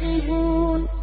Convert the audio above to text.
يَكْسِبُونَ